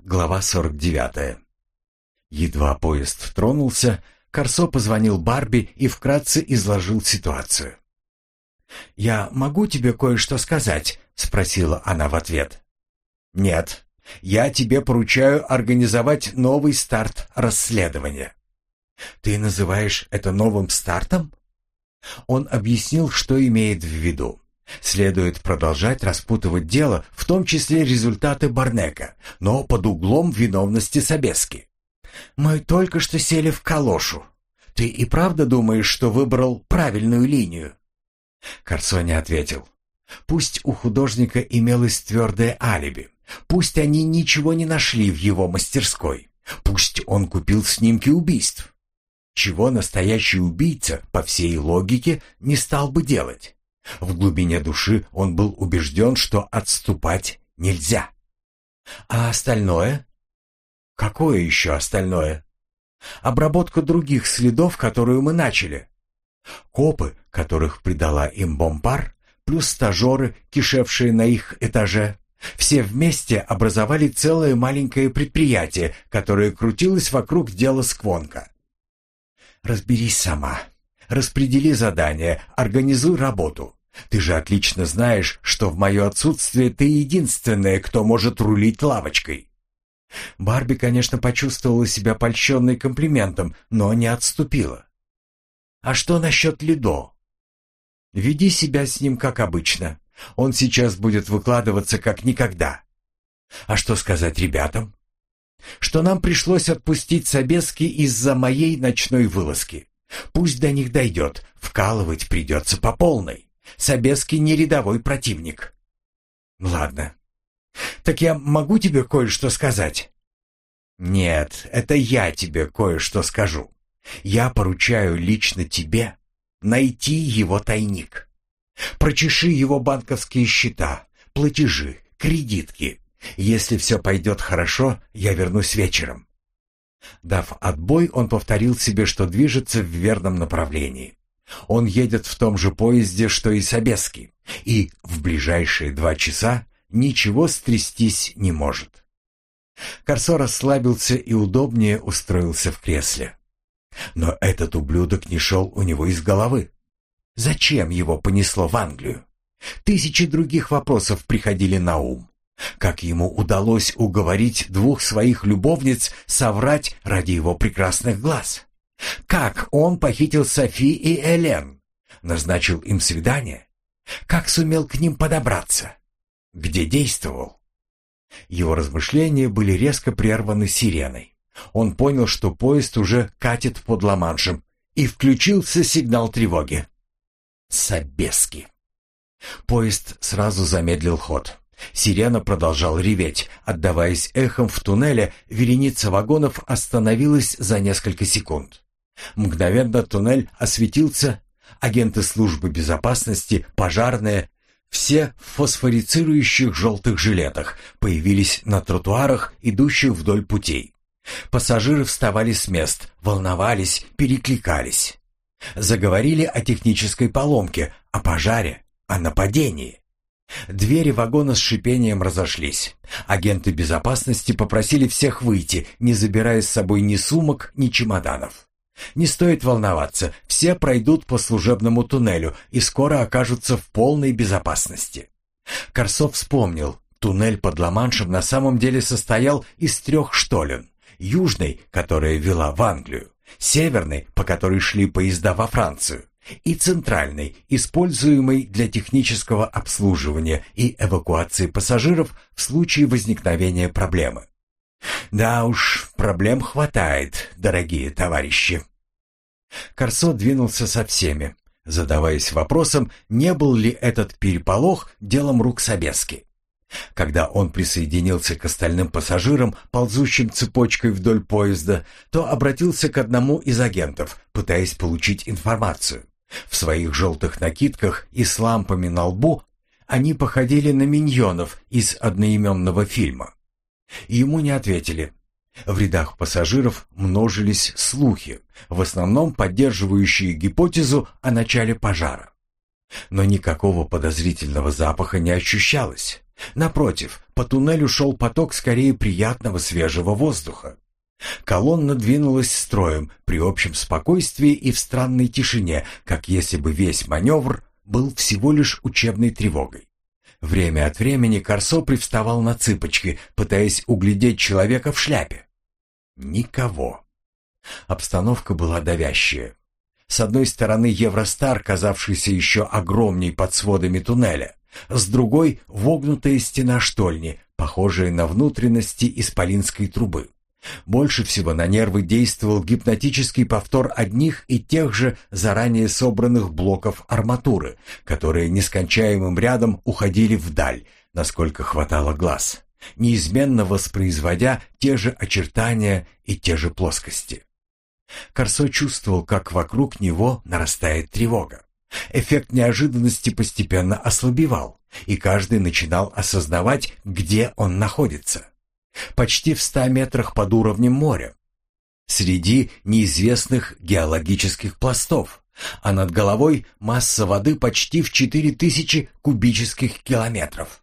Глава 49. Едва поезд тронулся, Корсо позвонил Барби и вкратце изложил ситуацию. «Я могу тебе кое-что сказать?» — спросила она в ответ. «Нет, я тебе поручаю организовать новый старт расследования». «Ты называешь это новым стартом?» Он объяснил, что имеет в виду. Следует продолжать распутывать дело, в том числе результаты Барнека, но под углом виновности Собески. «Мы только что сели в калошу. Ты и правда думаешь, что выбрал правильную линию?» Корсони ответил. «Пусть у художника имелось твердое алиби, пусть они ничего не нашли в его мастерской, пусть он купил снимки убийств. Чего настоящий убийца, по всей логике, не стал бы делать?» В глубине души он был убежден, что отступать нельзя. А остальное? Какое еще остальное? Обработка других следов, которую мы начали. Копы, которых предала им бомбар, плюс стажеры, кишевшие на их этаже, все вместе образовали целое маленькое предприятие, которое крутилось вокруг дела Сквонка. «Разберись сама», Распредели задания, организуй работу. Ты же отлично знаешь, что в мое отсутствие ты единственная, кто может рулить лавочкой». Барби, конечно, почувствовала себя польщенной комплиментом, но не отступила. «А что насчет Лидо?» «Веди себя с ним как обычно. Он сейчас будет выкладываться как никогда. А что сказать ребятам? Что нам пришлось отпустить Собески из-за моей ночной вылазки. Пусть до них дойдет, вкалывать придется по полной. Собеский не рядовой противник. Ладно. Так я могу тебе кое-что сказать? Нет, это я тебе кое-что скажу. Я поручаю лично тебе найти его тайник. Прочеши его банковские счета, платежи, кредитки. Если все пойдет хорошо, я вернусь вечером. Дав отбой, он повторил себе, что движется в верном направлении. Он едет в том же поезде, что и Собеский, и в ближайшие два часа ничего стрястись не может. Корсо расслабился и удобнее устроился в кресле. Но этот ублюдок не шел у него из головы. Зачем его понесло в Англию? Тысячи других вопросов приходили на ум. Как ему удалось уговорить двух своих любовниц соврать ради его прекрасных глаз? Как он похитил Софи и Элен? Назначил им свидание? Как сумел к ним подобраться? Где действовал? Его размышления были резко прерваны сиреной. Он понял, что поезд уже катит под Ла-Маншем, и включился сигнал тревоги. Собески. Поезд сразу замедлил ход. Сирена продолжал реветь. Отдаваясь эхом в туннеле, вереница вагонов остановилась за несколько секунд. Мгновенно туннель осветился, агенты службы безопасности, пожарные, все в фосфорицирующих желтых жилетах появились на тротуарах, идущих вдоль путей. Пассажиры вставали с мест, волновались, перекликались. Заговорили о технической поломке, о пожаре, о нападении. Двери вагона с шипением разошлись. Агенты безопасности попросили всех выйти, не забирая с собой ни сумок, ни чемоданов. Не стоит волноваться, все пройдут по служебному туннелю и скоро окажутся в полной безопасности. Корсов вспомнил, туннель под Ла-Маншем на самом деле состоял из трех штолен. Южной, которая вела в Англию, северной, по которой шли поезда во Францию, и центральной, используемой для технического обслуживания и эвакуации пассажиров в случае возникновения проблемы. Да уж, проблем хватает, дорогие товарищи. Корсо двинулся со всеми, задаваясь вопросом, не был ли этот переполох делом рук Собески. Когда он присоединился к остальным пассажирам, ползущим цепочкой вдоль поезда, то обратился к одному из агентов, пытаясь получить информацию. В своих желтых накидках и с лампами на лбу они походили на миньонов из одноименного фильма. Ему не ответили. В рядах пассажиров множились слухи, в основном поддерживающие гипотезу о начале пожара. Но никакого подозрительного запаха не ощущалось. Напротив, по туннелю шел поток скорее приятного свежего воздуха. Колонна двинулась строем при общем спокойствии и в странной тишине, как если бы весь маневр был всего лишь учебной тревогой. Время от времени Корсо привставал на цыпочки, пытаясь углядеть человека в шляпе. Никого. Обстановка была давящая. С одной стороны Евростар, казавшийся еще огромней под сводами туннеля, с другой — вогнутая стена штольни, похожая на внутренности исполинской трубы. Больше всего на нервы действовал гипнотический повтор одних и тех же заранее собранных блоков арматуры, которые нескончаемым рядом уходили вдаль, насколько хватало глаз, неизменно воспроизводя те же очертания и те же плоскости. Корсо чувствовал, как вокруг него нарастает тревога. Эффект неожиданности постепенно ослабевал, и каждый начинал осознавать, где он находится почти в ста метрах под уровнем моря, среди неизвестных геологических пластов, а над головой масса воды почти в 4000 кубических километров.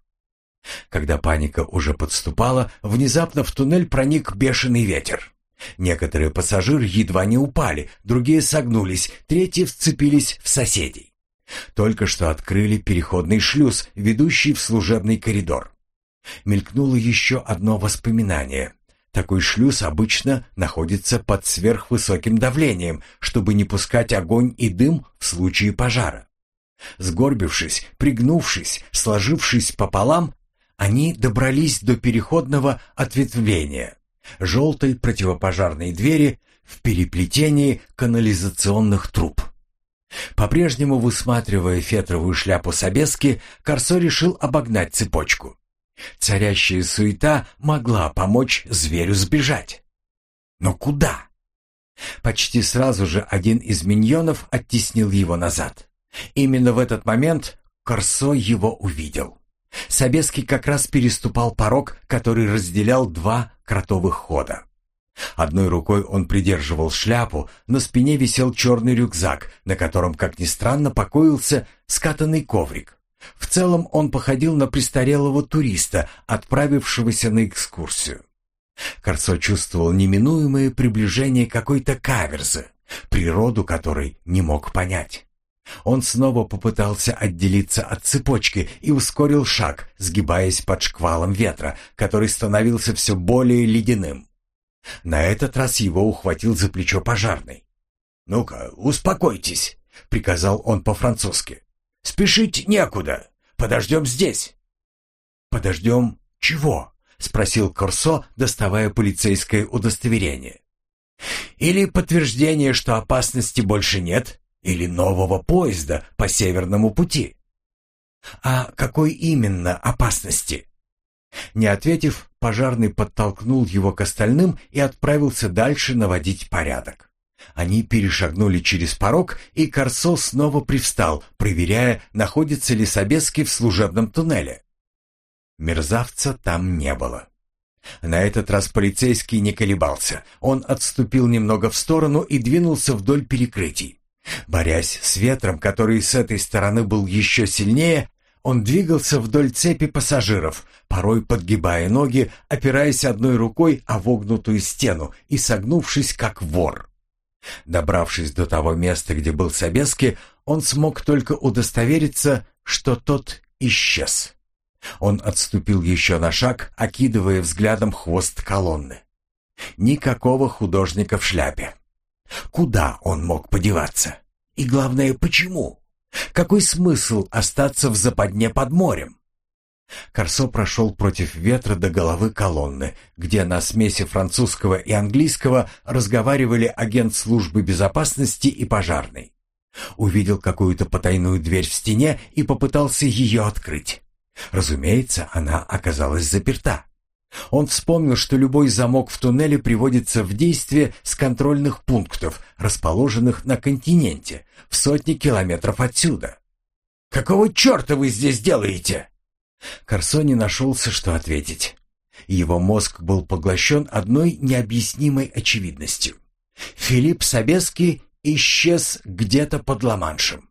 Когда паника уже подступала, внезапно в туннель проник бешеный ветер. Некоторые пассажиры едва не упали, другие согнулись, третьи вцепились в соседей. Только что открыли переходный шлюз, ведущий в служебный коридор. Мелькнуло еще одно воспоминание. Такой шлюз обычно находится под сверхвысоким давлением, чтобы не пускать огонь и дым в случае пожара. Сгорбившись, пригнувшись, сложившись пополам, они добрались до переходного ответвления, желтой противопожарной двери в переплетении канализационных труб. По-прежнему высматривая фетровую шляпу Собески, Корсо решил обогнать цепочку. Царящая суета могла помочь зверю сбежать. Но куда? Почти сразу же один из миньонов оттеснил его назад. Именно в этот момент Корсо его увидел. Собеский как раз переступал порог, который разделял два кротовых хода. Одной рукой он придерживал шляпу, на спине висел черный рюкзак, на котором, как ни странно, покоился скатанный коврик. В целом он походил на престарелого туриста, отправившегося на экскурсию. Корцо чувствовал неминуемое приближение какой-то каверзы, природу которой не мог понять. Он снова попытался отделиться от цепочки и ускорил шаг, сгибаясь под шквалом ветра, который становился все более ледяным. На этот раз его ухватил за плечо пожарный. «Ну-ка, успокойтесь», — приказал он по-французски. Спешить некуда. Подождем здесь». «Подождем чего?» — спросил Корсо, доставая полицейское удостоверение. «Или подтверждение, что опасности больше нет, или нового поезда по Северному пути». «А какой именно опасности?» Не ответив, пожарный подтолкнул его к остальным и отправился дальше наводить порядок. Они перешагнули через порог, и Корсо снова привстал, проверяя, находится ли Собеский в служебном туннеле. Мерзавца там не было. На этот раз полицейский не колебался. Он отступил немного в сторону и двинулся вдоль перекрытий. Борясь с ветром, который с этой стороны был еще сильнее, он двигался вдоль цепи пассажиров, порой подгибая ноги, опираясь одной рукой о вогнутую стену и согнувшись как вор. Добравшись до того места, где был Собески, он смог только удостовериться, что тот исчез. Он отступил еще на шаг, окидывая взглядом хвост колонны. Никакого художника в шляпе. Куда он мог подеваться? И главное, почему? Какой смысл остаться в западне под морем? Корсо прошел против ветра до головы колонны, где на смеси французского и английского разговаривали агент службы безопасности и пожарный. Увидел какую-то потайную дверь в стене и попытался ее открыть. Разумеется, она оказалась заперта. Он вспомнил, что любой замок в туннеле приводится в действие с контрольных пунктов, расположенных на континенте, в сотни километров отсюда. «Какого черта вы здесь делаете?» Корсо не нашелся, что ответить. Его мозг был поглощен одной необъяснимой очевидностью. Филипп Собеский исчез где-то под Ла-Маншем.